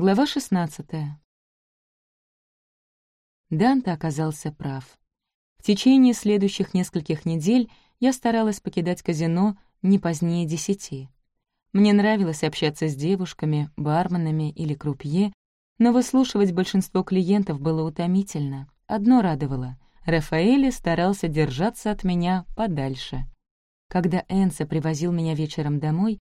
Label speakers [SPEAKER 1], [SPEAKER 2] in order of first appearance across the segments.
[SPEAKER 1] Глава 16. Данте оказался прав. В течение следующих нескольких недель я старалась покидать казино не позднее десяти. Мне нравилось общаться с девушками, барменами или крупье, но выслушивать большинство клиентов было утомительно. Одно радовало — Рафаэль старался держаться от меня подальше. Когда Энса привозил меня вечером домой,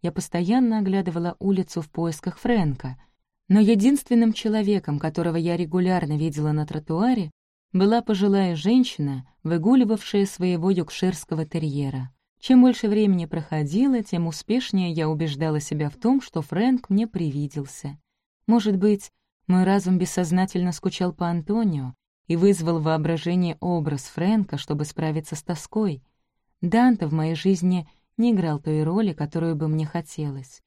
[SPEAKER 1] я постоянно оглядывала улицу в поисках Фрэнка — но единственным человеком, которого я регулярно видела на тротуаре, была пожилая женщина, выгуливавшая своего юкширского терьера. Чем больше времени проходило, тем успешнее я убеждала себя в том, что Фрэнк мне привиделся. Может быть, мой разум бессознательно скучал по Антонио и вызвал воображение образ Фрэнка, чтобы справиться с тоской. Данте в моей жизни не играл той роли, которую бы мне хотелось.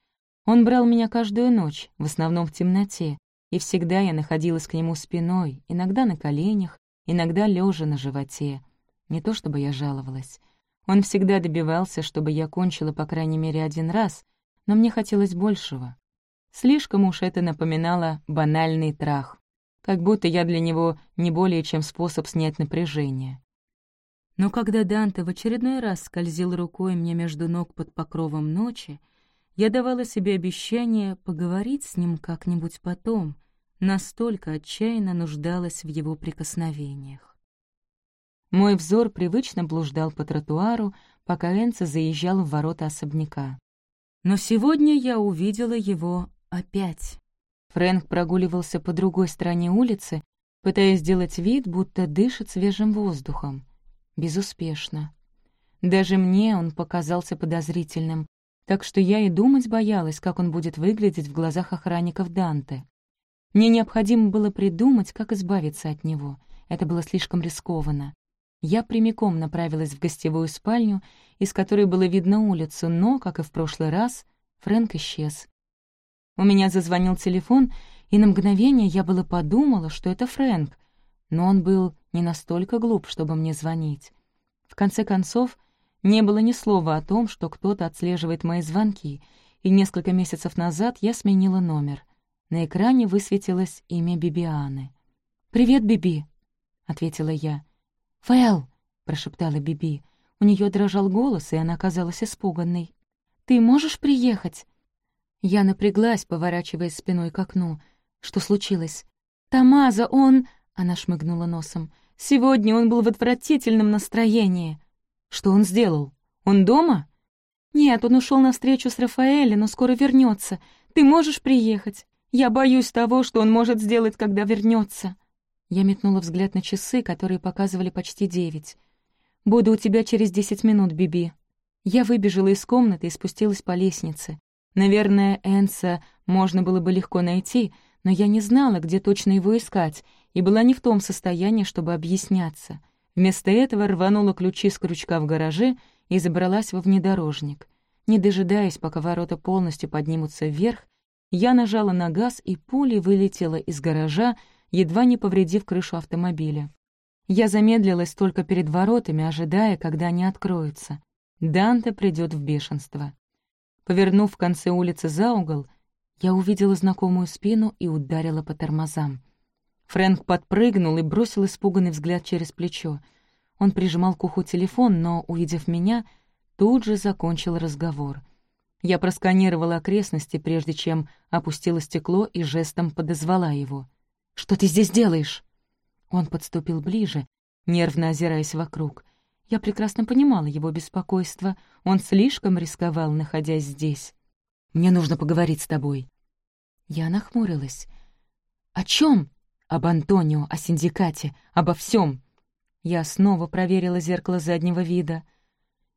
[SPEAKER 1] Он брал меня каждую ночь, в основном в темноте, и всегда я находилась к нему спиной, иногда на коленях, иногда лежа на животе. Не то чтобы я жаловалась. Он всегда добивался, чтобы я кончила по крайней мере один раз, но мне хотелось большего. Слишком уж это напоминало банальный трах, как будто я для него не более чем способ снять напряжение. Но когда Данте в очередной раз скользил рукой мне между ног под покровом ночи, я давала себе обещание поговорить с ним как-нибудь потом, настолько отчаянно нуждалась в его прикосновениях. Мой взор привычно блуждал по тротуару, пока Энца заезжал в ворота особняка. Но сегодня я увидела его опять. Фрэнк прогуливался по другой стороне улицы, пытаясь сделать вид, будто дышит свежим воздухом. Безуспешно. Даже мне он показался подозрительным, так что я и думать боялась, как он будет выглядеть в глазах охранников Данте. Мне необходимо было придумать, как избавиться от него. Это было слишком рискованно. Я прямиком направилась в гостевую спальню, из которой было видно улицу, но, как и в прошлый раз, Фрэнк исчез. У меня зазвонил телефон, и на мгновение я было подумала, что это Фрэнк, но он был не настолько глуп, чтобы мне звонить. В конце концов, не было ни слова о том, что кто-то отслеживает мои звонки, и несколько месяцев назад я сменила номер. На экране высветилось имя Бибианы. «Привет, Биби», — ответила я. «Фэл», — прошептала Биби. У нее дрожал голос, и она казалась испуганной. «Ты можешь приехать?» Я напряглась, поворачиваясь спиной к окну. Что случилось? «Тамаза, он...» — она шмыгнула носом. «Сегодня он был в отвратительном настроении». Что он сделал? Он дома? Нет, он ушел на встречу с Рафаэлем, но скоро вернется. Ты можешь приехать? Я боюсь того, что он может сделать, когда вернется. Я метнула взгляд на часы, которые показывали почти девять. «Буду у тебя через десять минут, Биби». Я выбежала из комнаты и спустилась по лестнице. Наверное, Энса можно было бы легко найти, но я не знала, где точно его искать, и была не в том состоянии, чтобы объясняться. Вместо этого рванула ключи с крючка в гараже и забралась во внедорожник. Не дожидаясь, пока ворота полностью поднимутся вверх, я нажала на газ, и пулей вылетела из гаража, едва не повредив крышу автомобиля. Я замедлилась только перед воротами, ожидая, когда они откроются. Данте придет в бешенство. Повернув в конце улицы за угол, я увидела знакомую спину и ударила по тормозам. Фрэнк подпрыгнул и бросил испуганный взгляд через плечо. Он прижимал к уху телефон, но, увидев меня, тут же закончил разговор. Я просканировала окрестности, прежде чем опустила стекло и жестом подозвала его. «Что ты здесь делаешь?» Он подступил ближе, нервно озираясь вокруг. Я прекрасно понимала его беспокойство. Он слишком рисковал, находясь здесь. «Мне нужно поговорить с тобой». Я нахмурилась. «О чем? Об Антонио, о синдикате, обо всем. Я снова проверила зеркало заднего вида.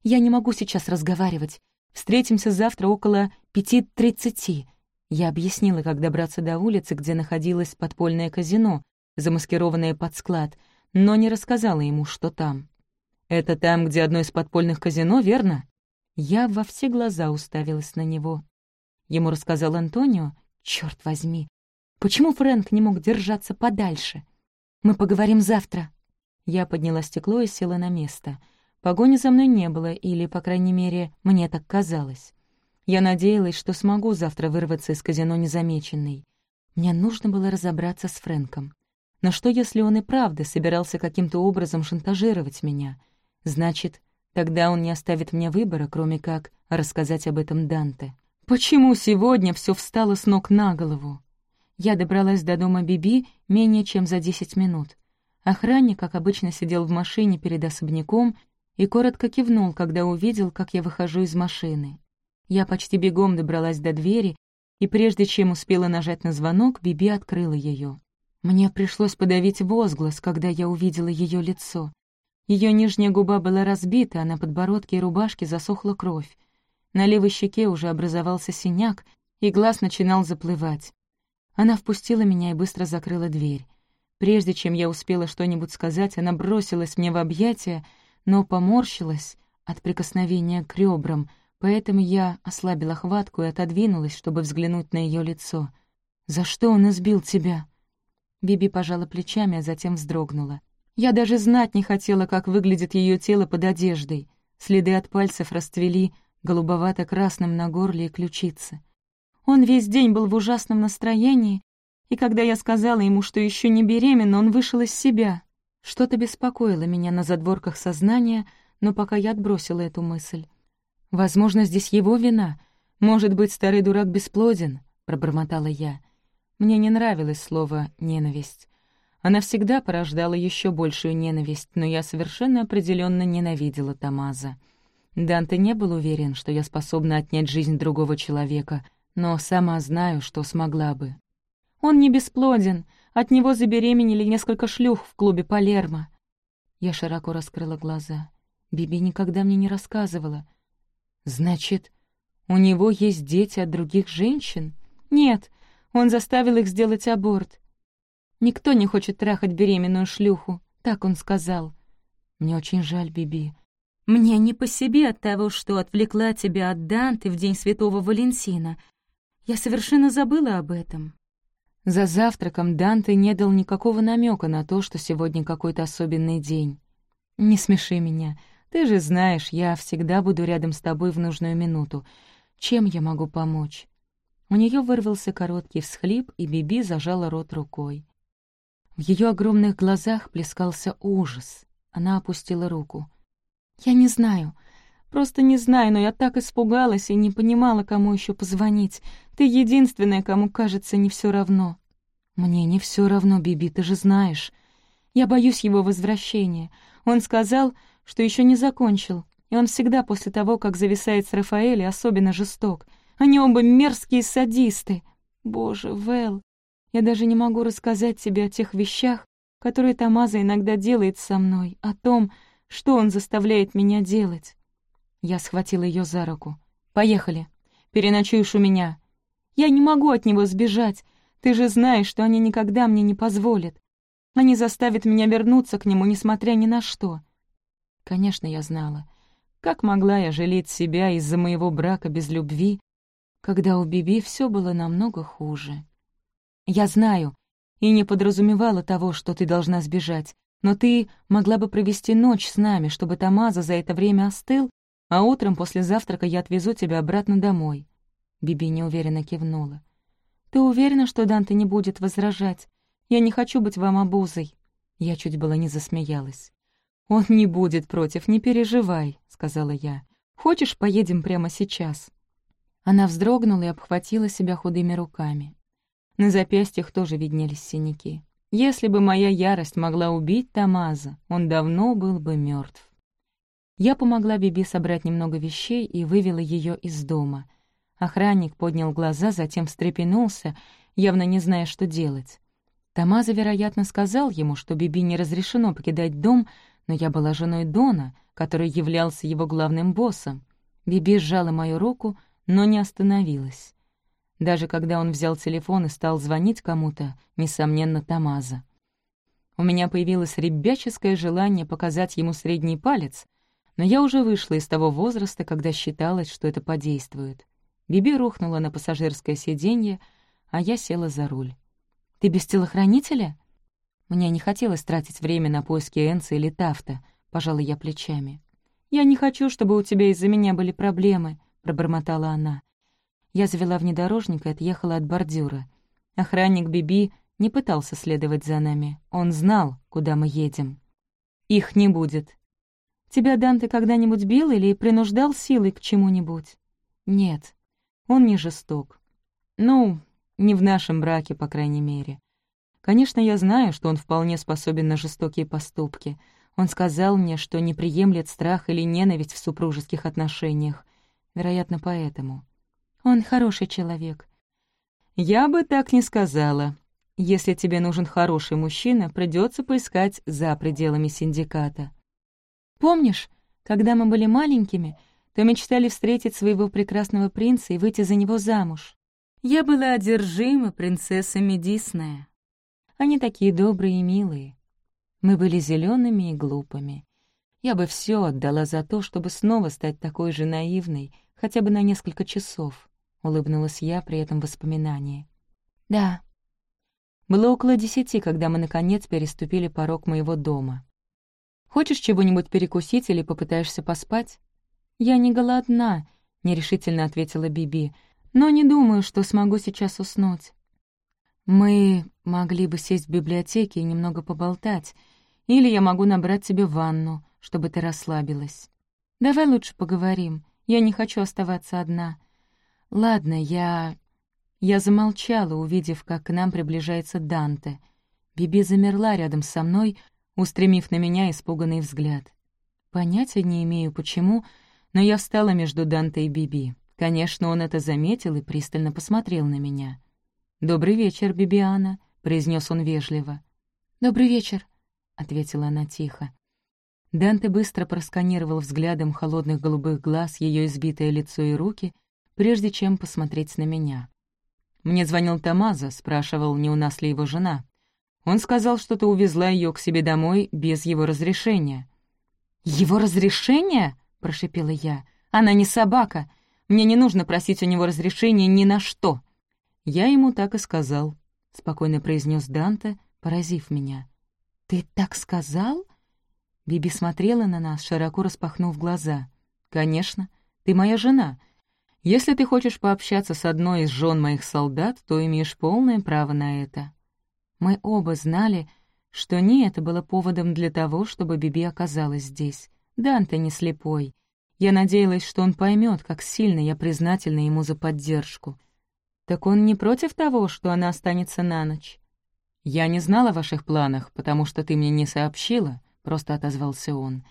[SPEAKER 1] Я не могу сейчас разговаривать. Встретимся завтра около пяти тридцати. Я объяснила, как добраться до улицы, где находилось подпольное казино, замаскированное под склад, но не рассказала ему, что там. «Это там, где одно из подпольных казино, верно?» Я во все глаза уставилась на него. Ему рассказал Антонио. Черт возьми, Почему Фрэнк не мог держаться подальше? Мы поговорим завтра. Я подняла стекло и села на место. Погони за мной не было, или, по крайней мере, мне так казалось. Я надеялась, что смогу завтра вырваться из казино незамеченной. Мне нужно было разобраться с Фрэнком. Но что, если он и правда собирался каким-то образом шантажировать меня? Значит, тогда он не оставит мне выбора, кроме как рассказать об этом Данте. Почему сегодня все встало с ног на голову? Я добралась до дома Биби менее чем за десять минут. Охранник, как обычно, сидел в машине перед особняком и коротко кивнул, когда увидел, как я выхожу из машины. Я почти бегом добралась до двери, и прежде чем успела нажать на звонок, Биби открыла ее. Мне пришлось подавить возглас, когда я увидела ее лицо. Ее нижняя губа была разбита, а на подбородке и рубашке засохла кровь. На левой щеке уже образовался синяк, и глаз начинал заплывать. Она впустила меня и быстро закрыла дверь. Прежде чем я успела что-нибудь сказать, она бросилась мне в объятия, но поморщилась от прикосновения к ребрам, поэтому я ослабила хватку и отодвинулась, чтобы взглянуть на ее лицо. «За что он избил тебя?» Биби пожала плечами, а затем вздрогнула. Я даже знать не хотела, как выглядит ее тело под одеждой. Следы от пальцев расцвели голубовато-красным на горле и ключице. Он весь день был в ужасном настроении, и когда я сказала ему, что еще не беременна, он вышел из себя. Что-то беспокоило меня на задворках сознания, но пока я отбросила эту мысль. «Возможно, здесь его вина. Может быть, старый дурак бесплоден», — пробормотала я. Мне не нравилось слово «ненависть». Она всегда порождала еще большую ненависть, но я совершенно определенно ненавидела Тамаза. Данте не был уверен, что я способна отнять жизнь другого человека, но сама знаю, что смогла бы. Он не бесплоден, от него забеременели несколько шлюх в клубе Палермо. Я широко раскрыла глаза. Биби никогда мне не рассказывала. «Значит, у него есть дети от других женщин?» «Нет, он заставил их сделать аборт. Никто не хочет трахать беременную шлюху, так он сказал. Мне очень жаль, Биби. Мне не по себе от того, что отвлекла тебя от Данты в день Святого Валентина. Я совершенно забыла об этом. За завтраком Данте не дал никакого намека на то, что сегодня какой-то особенный день. «Не смеши меня. Ты же знаешь, я всегда буду рядом с тобой в нужную минуту. Чем я могу помочь?» У нее вырвался короткий всхлип, и Биби зажала рот рукой. В ее огромных глазах плескался ужас. Она опустила руку. «Я не знаю. Просто не знаю, но я так испугалась и не понимала, кому еще позвонить. Ты единственная, кому, кажется, не все равно». «Мне не все равно, Биби, ты же знаешь. Я боюсь его возвращения. Он сказал, что еще не закончил, и он всегда после того, как зависает с Рафаэль, особенно жесток. Они оба мерзкие садисты. Боже, Вэл, я даже не могу рассказать тебе о тех вещах, которые Тамаза иногда делает со мной, о том, что он заставляет меня делать. Я схватила ее за руку. «Поехали. Переночуешь у меня. Я не могу от него сбежать. Ты же знаешь, что они никогда мне не позволят. Они заставят меня вернуться к нему, несмотря ни на что». Конечно, я знала. Как могла я жалеть себя из-за моего брака без любви, когда у Биби все было намного хуже. Я знаю, и не подразумевала того, что ты должна сбежать, но ты могла бы провести ночь с нами, чтобы Тамаза за это время остыл, а утром после завтрака я отвезу тебя обратно домой». Биби неуверенно кивнула. «Ты уверена, что Данте не будет возражать? Я не хочу быть вам обузой». Я чуть было не засмеялась. «Он не будет против, не переживай», — сказала я. «Хочешь, поедем прямо сейчас?» Она вздрогнула и обхватила себя худыми руками. На запястьях тоже виднелись синяки. Если бы моя ярость могла убить Тамаза, он давно был бы мертв. Я помогла Биби собрать немного вещей и вывела ее из дома. Охранник поднял глаза, затем встрепенулся, явно не зная, что делать. Тамаза, вероятно, сказал ему, что Биби не разрешено покидать дом, но я была женой Дона, который являлся его главным боссом. Биби сжала мою руку, но не остановилась. Даже когда он взял телефон и стал звонить кому-то, несомненно, Тамаза. У меня появилось ребяческое желание показать ему средний палец, но я уже вышла из того возраста, когда считалось, что это подействует. Биби рухнула на пассажирское сиденье, а я села за руль. «Ты без телохранителя?» Мне не хотелось тратить время на поиски Энса или Тафта, пожала я плечами. «Я не хочу, чтобы у тебя из-за меня были проблемы», пробормотала она. Я завела внедорожник и отъехала от бордюра. Охранник Биби не пытался следовать за нами. Он знал, куда мы едем. Их не будет. Тебя Данте когда-нибудь бил или принуждал силой к чему-нибудь? Нет, он не жесток. Ну, не в нашем браке, по крайней мере. Конечно, я знаю, что он вполне способен на жестокие поступки. Он сказал мне, что не приемлет страх или ненависть в супружеских отношениях. Вероятно, поэтому. Он хороший человек. Я бы так не сказала. Если тебе нужен хороший мужчина, придется поискать за пределами синдиката. Помнишь, когда мы были маленькими, то мечтали встретить своего прекрасного принца и выйти за него замуж? Я была одержима принцессами Диснея. Они такие добрые и милые. Мы были зелеными и глупыми. Я бы все отдала за то, чтобы снова стать такой же наивной, хотя бы на несколько часов, — улыбнулась я при этом воспоминании. Да. Было около десяти, когда мы, наконец, переступили порог моего дома. «Хочешь чего-нибудь перекусить или попытаешься поспать?» «Я не голодна», — нерешительно ответила Биби, «но не думаю, что смогу сейчас уснуть». «Мы могли бы сесть в библиотеке и немного поболтать, или я могу набрать тебе ванну, чтобы ты расслабилась. Давай лучше поговорим, я не хочу оставаться одна. Ладно, я...» Я замолчала, увидев, как к нам приближается Данте. Биби замерла рядом со мной, устремив на меня испуганный взгляд. Понятия не имею, почему, но я встала между Данте и Биби. Конечно, он это заметил и пристально посмотрел на меня. «Добрый вечер, Бибиана», — произнес он вежливо. «Добрый вечер», — ответила она тихо. Данте быстро просканировал взглядом холодных голубых глаз ее избитое лицо и руки, прежде чем посмотреть на меня. «Мне звонил Тамаза, спрашивал, не у нас ли его жена. Он сказал, что ты увезла ее к себе домой без его разрешения». «Его разрешения?» — прошипела я. «Она не собака. Мне не нужно просить у него разрешения ни на что». «Я ему так и сказал», — спокойно произнес Данте, поразив меня. «Ты так сказал?» Биби смотрела на нас, широко распахнув глаза. «Конечно, ты моя жена. Если ты хочешь пообщаться с одной из жен моих солдат, то имеешь полное право на это». Мы оба знали, что не это было поводом для того, чтобы Биби оказалась здесь. Данте не слепой. Я надеялась, что он поймет, как сильно я признательна ему за поддержку. «Так он не против того, что она останется на ночь?» «Я не знала о ваших планах, потому что ты мне не сообщила», — просто отозвался он.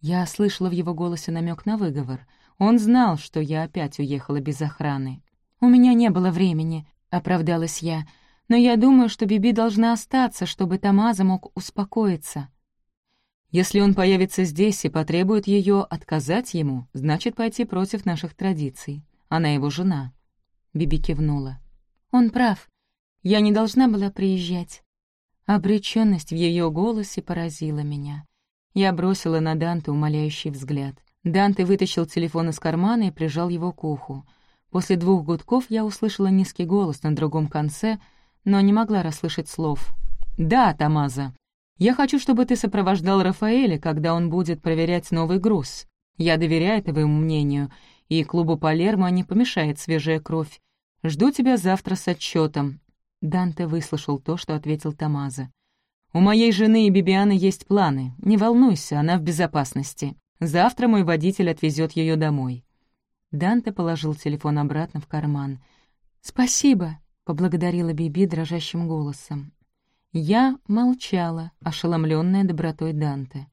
[SPEAKER 1] Я слышала в его голосе намек на выговор. Он знал, что я опять уехала без охраны. «У меня не было времени», — оправдалась я, «но я думаю, что Биби должна остаться, чтобы Тамаза мог успокоиться». «Если он появится здесь и потребует ее отказать ему, значит, пойти против наших традиций. Она его жена». Биби кивнула. «Он прав. Я не должна была приезжать». Обречённость в её голосе поразила меня. Я бросила на Данте умоляющий взгляд. Данте вытащил телефон из кармана и прижал его к уху. После двух гудков я услышала низкий голос на другом конце, но не могла расслышать слов. «Да, Тамаза, я хочу, чтобы ты сопровождал Рафаэля, когда он будет проверять новый груз. Я доверяю твоему мнению, и клубу Палермо не помешает свежая кровь. Жду тебя завтра с отчетом. Данте выслушал то, что ответил Тамаза. «У моей жены и Бибианы есть планы. Не волнуйся, она в безопасности. Завтра мой водитель отвезет ее домой». Данте положил телефон обратно в карман. «Спасибо», — поблагодарила Биби дрожащим голосом. Я молчала, ошеломленная добротой Данте.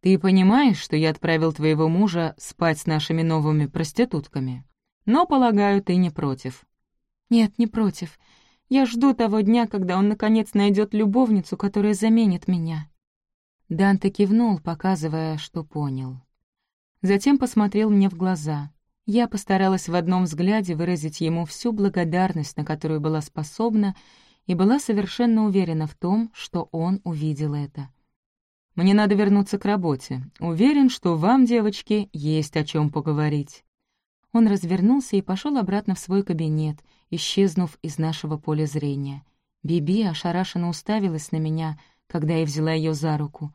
[SPEAKER 1] «Ты понимаешь, что я отправил твоего мужа спать с нашими новыми проститутками?» Но, полагаю, ты не против». «Нет, не против. Я жду того дня, когда он, наконец, найдет любовницу, которая заменит меня». Данте кивнул, показывая, что понял. Затем посмотрел мне в глаза. Я постаралась в одном взгляде выразить ему всю благодарность, на которую была способна, и была совершенно уверена в том, что он увидел это. «Мне надо вернуться к работе. Уверен, что вам, девочки, есть о чем поговорить». Он развернулся и пошел обратно в свой кабинет, исчезнув из нашего поля зрения. Биби ошарашенно уставилась на меня, когда я взяла ее за руку.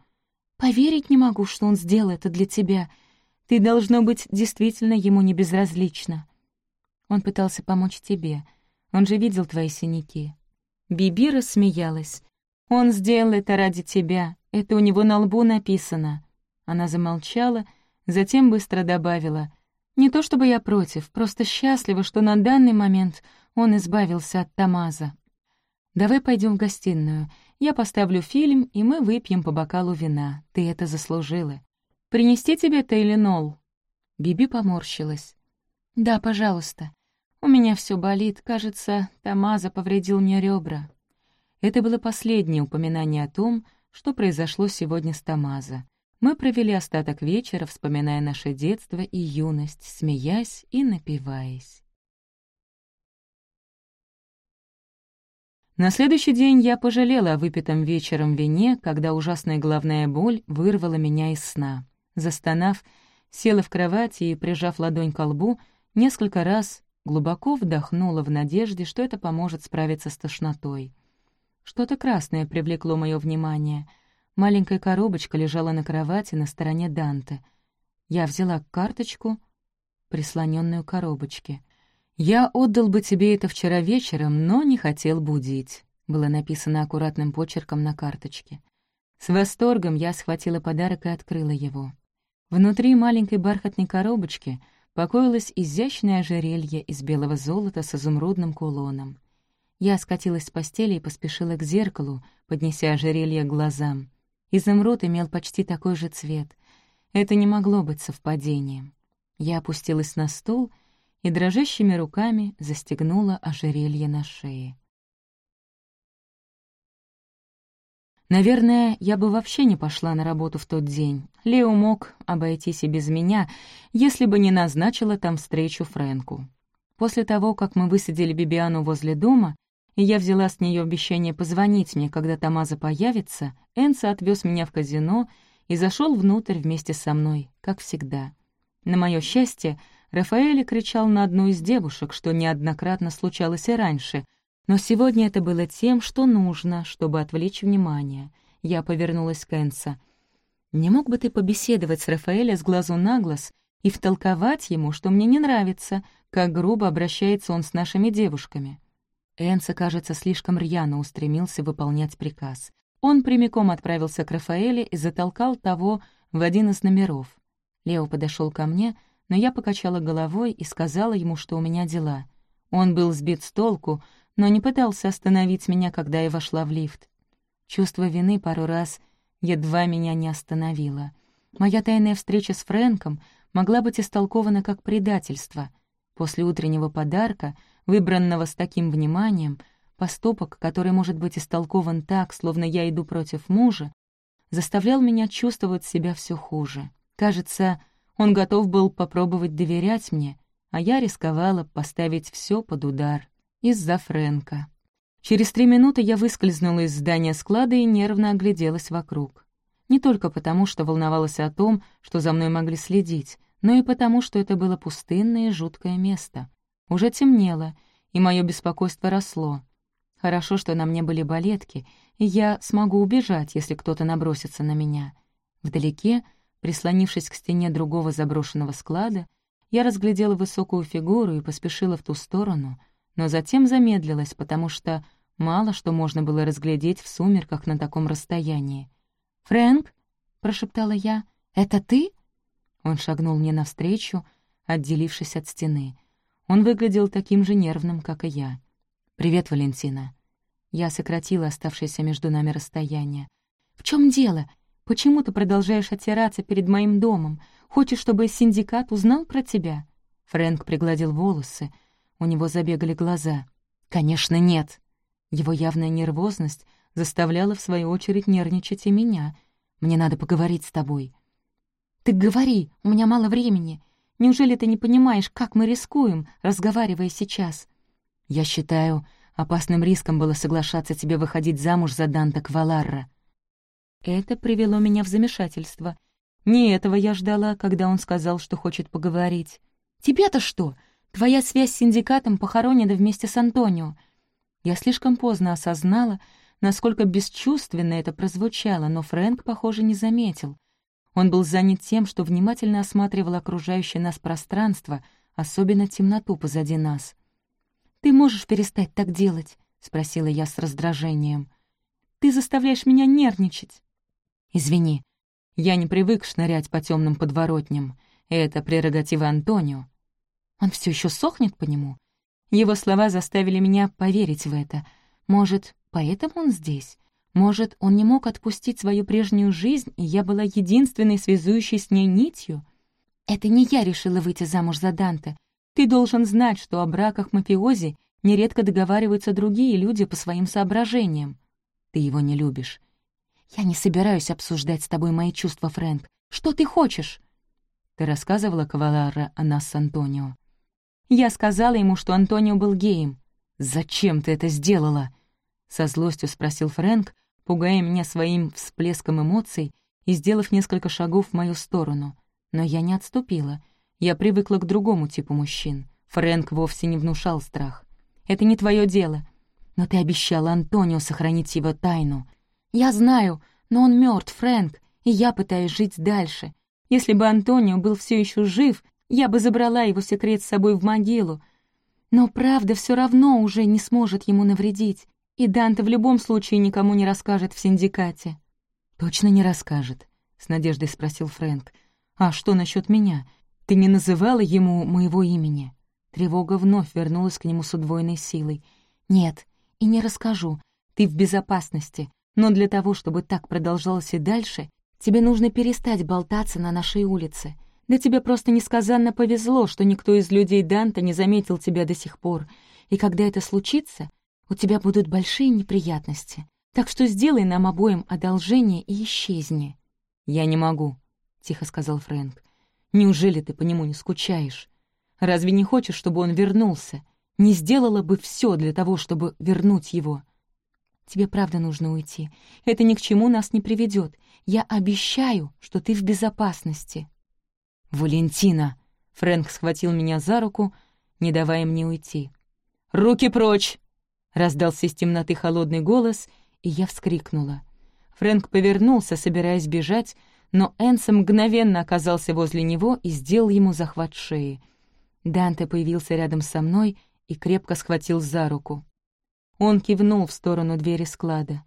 [SPEAKER 1] «Поверить не могу, что он сделал это для тебя. Ты, должно быть, действительно ему не безразлична». Он пытался помочь тебе. Он же видел твои синяки». Биби рассмеялась. «Он сделал это ради тебя. Это у него на лбу написано». Она замолчала, затем быстро добавила. «Не то чтобы я против, просто счастлива, что на данный момент он избавился от Тамаза. Давай пойдем в гостиную. Я поставлю фильм, и мы выпьем по бокалу вина. Ты это заслужила. Принести тебе Тейлинол?» Биби поморщилась. «Да, пожалуйста. У меня все болит. Кажется, Тамаза повредил мне ребра». Это было последнее упоминание о том, что произошло сегодня с Тамаза. Мы провели остаток вечера, вспоминая наше детство и юность, смеясь и напиваясь. На следующий день я пожалела о выпитом вечером вине, когда ужасная головная боль вырвала меня из сна. Застонав, села в кровати и, прижав ладонь к лбу, несколько раз глубоко вдохнула в надежде, что это поможет справиться с тошнотой. Что-то красное привлекло мое внимание. Маленькая коробочка лежала на кровати на стороне Данте. Я взяла карточку, прислоненную к коробочке — «Я отдал бы тебе это вчера вечером, но не хотел будить», — было написано аккуратным почерком на карточке. С восторгом я схватила подарок и открыла его. Внутри маленькой бархатной коробочки покоилось изящное ожерелье из белого золота с изумрудным кулоном. Я скатилась с постели и поспешила к зеркалу, поднеся ожерелье к глазам. Изумруд имел почти такой же цвет. Это не могло быть совпадением. Я опустилась на стул — и дрожащими руками застегнула ожерелье на шее. Наверное, я бы вообще не пошла на работу в тот день. Лео мог обойтись и без меня, если бы не назначила там встречу Фрэнку. После того, как мы высадили Бибиану возле дома, и я взяла с нее обещание позвонить мне, когда Тамаза появится, Энса отвез меня в казино и зашел внутрь вместе со мной, как всегда. На мое счастье, Рафаэль кричал на одну из девушек, что неоднократно случалось и раньше, но сегодня это было тем, что нужно, чтобы отвлечь внимание. Я повернулась к Энса. «Не мог бы ты побеседовать с Рафаэля с глазу на глаз и втолковать ему, что мне не нравится, как грубо обращается он с нашими девушками?» Энса, кажется, слишком рьяно устремился выполнять приказ. Он прямиком отправился к Рафаэле и затолкал того в один из номеров. Лео подошел ко мне — но я покачала головой и сказала ему, что у меня дела. Он был сбит с толку, но не пытался остановить меня, когда я вошла в лифт. Чувство вины пару раз едва меня не остановило. Моя тайная встреча с Фрэнком могла быть истолкована как предательство. После утреннего подарка, выбранного с таким вниманием, поступок, который может быть истолкован так, словно я иду против мужа, заставлял меня чувствовать себя все хуже. Кажется, он готов был попробовать доверять мне, а я рисковала поставить все под удар из-за Фрэнка. Через три минуты я выскользнула из здания склада и нервно огляделась вокруг. Не только потому, что волновалась о том, что за мной могли следить, но и потому, что это было пустынное и жуткое место. Уже темнело, и мое беспокойство росло. Хорошо, что на мне были балетки, и я смогу убежать, если кто-то набросится на меня. Вдалеке Прислонившись к стене другого заброшенного склада, я разглядела высокую фигуру и поспешила в ту сторону, но затем замедлилась, потому что мало что можно было разглядеть в сумерках на таком расстоянии. «Фрэнк?» — прошептала я. «Это ты?» Он шагнул мне навстречу, отделившись от стены. Он выглядел таким же нервным, как и я. «Привет, Валентина». Я сократила оставшееся между нами расстояние. «В чем дело? Почему ты продолжаешь отираться перед моим домом? Хочешь, чтобы синдикат узнал про тебя?» Фрэнк пригладил волосы. У него забегали глаза. «Конечно, нет!» Его явная нервозность заставляла, в свою очередь, нервничать и меня. «Мне надо поговорить с тобой». «Ты говори, у меня мало времени. Неужели ты не понимаешь, как мы рискуем, разговаривая сейчас?» «Я считаю, опасным риском было соглашаться тебе выходить замуж за Данта Кваларра», это привело меня в замешательство. Не этого я ждала, когда он сказал, что хочет поговорить. «Тебе-то что? Твоя связь с синдикатом похоронена вместе с Антонио». Я слишком поздно осознала, насколько бесчувственно это прозвучало, но Фрэнк, похоже, не заметил. Он был занят тем, что внимательно осматривал окружающее нас пространство, особенно темноту позади нас. «Ты можешь перестать так делать?» — спросила я с раздражением. «Ты заставляешь меня нервничать». «Извини, я не привык шнырять по темным подворотням. Это прерогатива Антонио. Он все еще сохнет по нему. Его слова заставили меня поверить в это. Может, поэтому он здесь? Может, он не мог отпустить свою прежнюю жизнь, и я была единственной связующей с ней нитью? Это не я решила выйти замуж за Данте. Ты должен знать, что о браках мафиози нередко договариваются другие люди по своим соображениям. Ты его не любишь. Я не собираюсь обсуждать с тобой мои чувства, Фрэнк. Что ты хочешь? Ты рассказывала Кавалара о нас с Антонио. Я сказала ему, что Антонио был геем. «Зачем ты это сделала?» Со злостью спросил Фрэнк, пугая меня своим всплеском эмоций и сделав несколько шагов в мою сторону. Но я не отступила. Я привыкла к другому типу мужчин. Фрэнк вовсе не внушал страх. «Это не твое дело. Но ты обещала Антонио сохранить его тайну. Я знаю, но он мертв, Фрэнк, и я пытаюсь жить дальше. Если бы Антонио был все еще жив, я бы забрала его секрет с собой в могилу. Но правда все равно уже не сможет ему навредить, и Данте в любом случае никому не расскажет в синдикате». «Точно не расскажет?» — с надеждой спросил Фрэнк. «А что насчет меня? Ты не называла ему моего имени?» Тревога вновь вернулась к нему с удвоенной силой. «Нет, и не расскажу. Ты в безопасности. Но для того, чтобы так продолжалось и дальше, тебе нужно перестать болтаться на нашей улице. Да тебе просто несказанно повезло, что никто из людей Данта не заметил тебя до сих пор. И когда это случится, у тебя будут большие неприятности. Так что сделай нам обоим одолжение и исчезни». «Я не могу», — тихо сказал Фрэнк. «Неужели ты по нему не скучаешь? Разве не хочешь, чтобы он вернулся? Не сделала бы все для того, чтобы вернуть его?» «Тебе правда нужно уйти. Это ни к чему нас не приведет. Я обещаю, что ты в безопасности».
[SPEAKER 2] «Валентина!» — Фрэнк схватил меня за руку, не давая мне уйти. «Руки прочь!» — раздался из темноты холодный голос, и я вскрикнула. Фрэнк повернулся, собираясь бежать, но Энса мгновенно оказался возле него и сделал ему захват шеи. Данте появился рядом со мной и крепко схватил за руку. Он кивнул в сторону двери склада.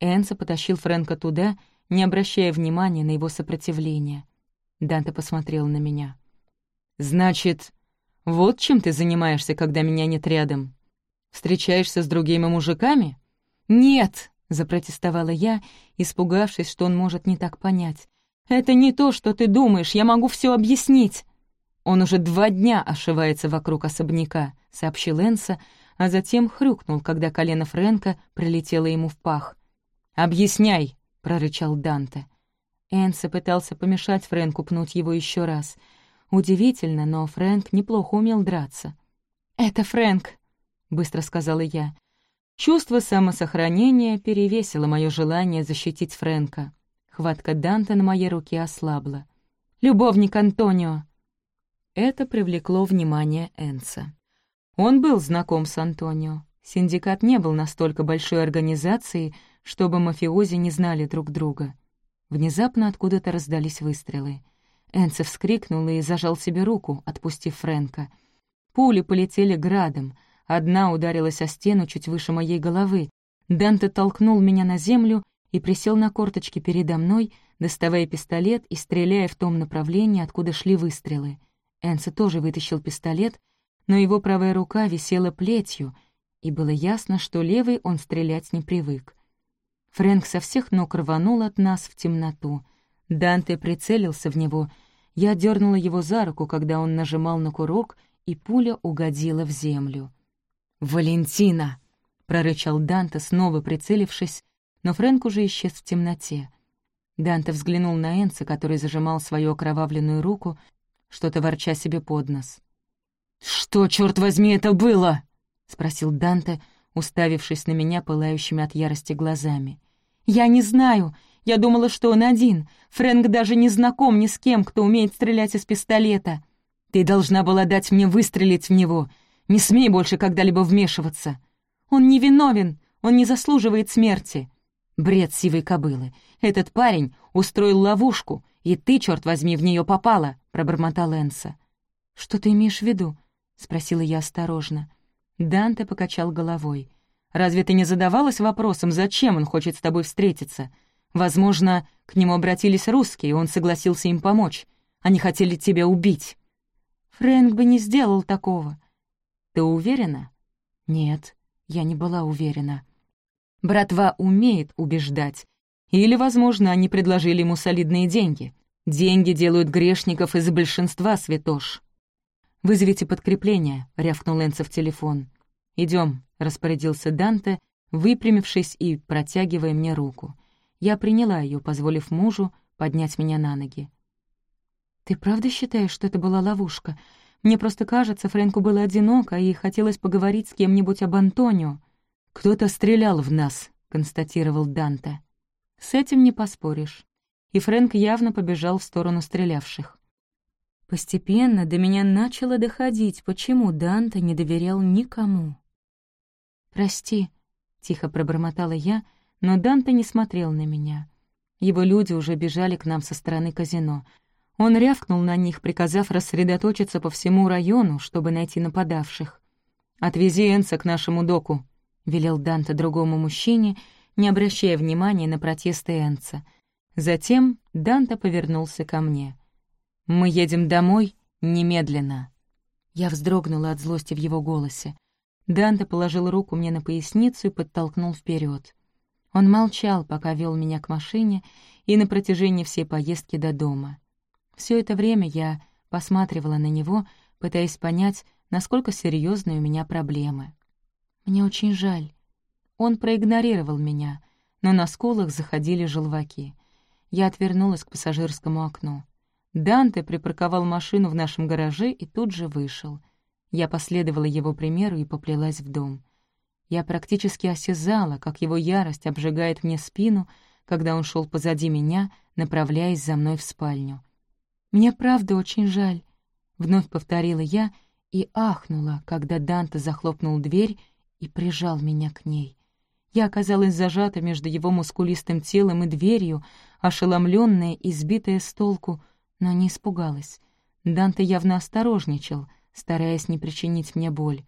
[SPEAKER 2] Энса потащил Фрэнка туда, не обращая внимания на его сопротивление. Данте посмотрел на меня. «Значит, вот чем ты занимаешься, когда меня нет рядом? Встречаешься с другими мужиками?»
[SPEAKER 1] «Нет!» — запротестовала я, испугавшись, что он может не так понять. «Это не то, что ты думаешь, я могу все объяснить!» «Он уже два дня ошивается вокруг особняка», — сообщил Энса, а затем хрюкнул, когда колено Фрэнка прилетело ему в пах. «Объясняй!» — прорычал Данте. Энса пытался помешать Фрэнку пнуть его еще раз. Удивительно, но Фрэнк неплохо умел драться. «Это Фрэнк», — быстро сказала я. Чувство самосохранения перевесило мое желание защитить Фрэнка. Хватка Данте на моей руке ослабла. «Любовник Антонио!» Это привлекло внимание Энса. Он был знаком с Антонио. Синдикат не был настолько большой организацией, чтобы мафиози не знали друг друга. Внезапно откуда-то раздались выстрелы. Энце вскрикнул и зажал себе руку, отпустив Фрэнка. Пули полетели градом. Одна ударилась о стену чуть выше моей головы. Данте толкнул меня на землю и присел на корточки передо мной, доставая пистолет и стреляя в том направлении, откуда шли выстрелы. Энце тоже вытащил пистолет, но его правая рука висела плетью, и было ясно, что левый он стрелять не привык. Фрэнк со всех ног рванул от нас в темноту. Данте прицелился в него. Я дернула его за руку, когда он нажимал на курок, и пуля угодила в землю. «Валентина!» — прорычал Данте, снова прицелившись, но Фрэнк уже исчез в темноте. Данте взглянул на Энса, который зажимал свою окровавленную руку, что-то ворча себе под нос. «Что, черт возьми, это было?» — спросил Данте, уставившись на меня пылающими от ярости глазами. «Я не знаю. Я думала, что он один. Фрэнк даже не знаком ни с кем, кто умеет стрелять из пистолета. Ты должна была дать мне выстрелить в него. Не смей больше когда-либо вмешиваться. Он не виновен, он не заслуживает смерти». Бред сивой кобылы. Этот парень устроил ловушку, и ты, черт возьми, в нее попала, — пробормотал Энса. «Что ты имеешь в виду?» — спросила я осторожно. Данте покачал головой. «Разве ты не задавалась вопросом, зачем он хочет с тобой встретиться? Возможно, к нему обратились русские, и он согласился им помочь. Они хотели тебя убить». «Фрэнк бы не сделал такого». «Ты уверена?» «Нет, я не была уверена». Братва умеет убеждать. Или, возможно, они предложили ему солидные деньги. Деньги делают грешников из большинства, святош. «Вызовите подкрепление», — рявкнул Энца в телефон. Идем, распорядился Данте, выпрямившись и протягивая мне руку. Я приняла ее, позволив мужу поднять меня на ноги. «Ты правда считаешь, что это была ловушка? Мне просто кажется, Фрэнку было одиноко, и хотелось поговорить с кем-нибудь об Антонио». «Кто-то стрелял в нас», — констатировал Данте. «С этим не поспоришь». И Фрэнк явно побежал в сторону стрелявших. Постепенно до меня начало доходить, почему Данте не доверял никому. «Прости», — тихо пробормотала я, но Данте не смотрел на меня. Его люди уже бежали к нам со стороны казино. Он рявкнул на них, приказав рассредоточиться по всему району, чтобы найти нападавших. «Отвези Энса к нашему доку», — велел Данте другому мужчине, не обращая внимания на протесты Энца. Затем Данте повернулся ко мне — «Мы едем домой немедленно». Я вздрогнула от злости в его голосе. Данте положил руку мне на поясницу и подтолкнул вперед. Он молчал, пока вел меня к машине и на протяжении всей поездки до дома. Все это время я посматривала на него, пытаясь понять, насколько серьезные у меня проблемы. Мне очень жаль. Он проигнорировал меня, но на скулах заходили желваки. Я отвернулась к пассажирскому окну. Данте припарковал машину в нашем гараже и тут же вышел. Я последовала его примеру и поплелась в дом. Я практически осязала, как его ярость обжигает мне спину, когда он шел позади меня, направляясь за мной в спальню. «Мне правда очень жаль», — вновь повторила я и ахнула, когда Данте захлопнул дверь и прижал меня к ней. Я оказалась зажата между его мускулистым телом и дверью, ошеломленная и сбитая с толку — но не испугалась. Данте явно осторожничал, стараясь не причинить мне боль.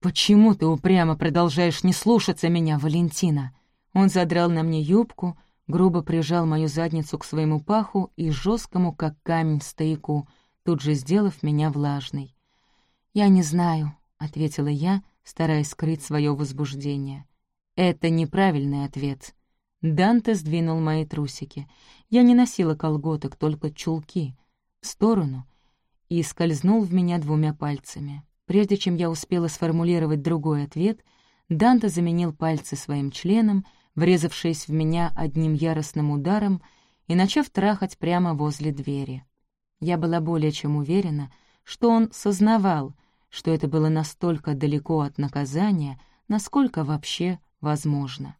[SPEAKER 1] «Почему ты упрямо продолжаешь не слушаться меня, Валентина?» Он задрал на мне юбку, грубо прижал мою задницу к своему паху и жесткому, как камень, стояку, тут же сделав меня влажной. «Я не знаю», — ответила я, стараясь скрыть свое возбуждение. «Это неправильный ответ. Данте сдвинул мои трусики. Я не носила колготок, только чулки. В сторону. И скользнул в меня двумя пальцами. Прежде чем я успела сформулировать другой ответ, Данте заменил пальцы своим членом, врезавшись в меня одним яростным ударом и начав трахать прямо возле двери. Я была более чем уверена, что он сознавал, что это было настолько далеко от наказания, насколько вообще возможно.